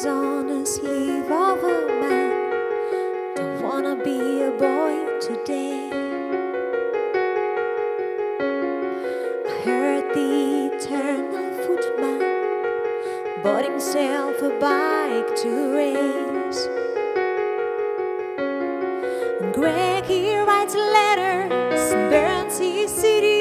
was on a sleeve of a man. Don't wanna be a boy today. I heard the eternal footman bought himself a bike to race. And Greg, he writes letters and burns his city.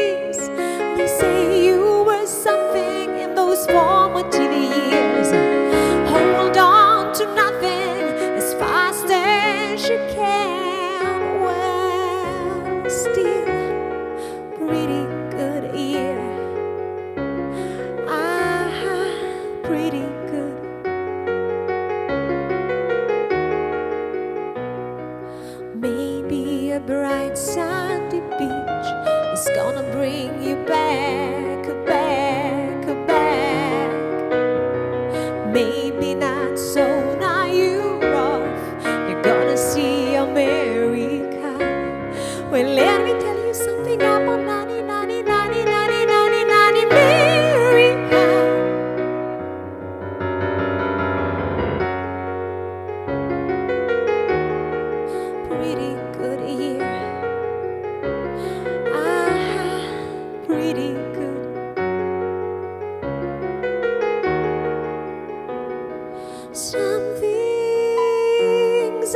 pretty good. Maybe a bright sandy beach is gonna bring you back. some things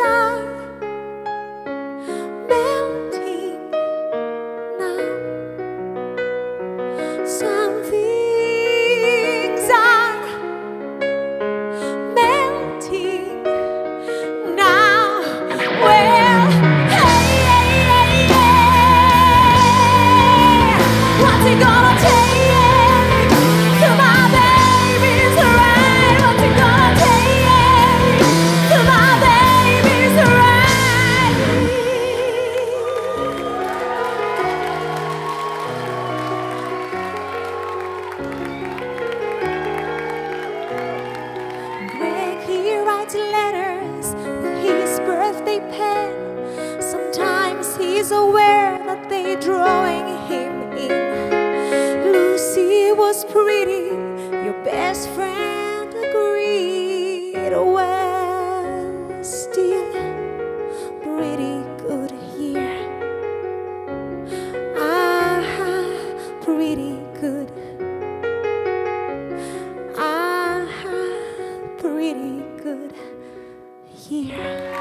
writes letters with his birthday pen. Sometimes he's aware that they're drawing him in. Lucy was pretty, your best friend agreed. Well, still, pretty good here. Ah, pretty good. here.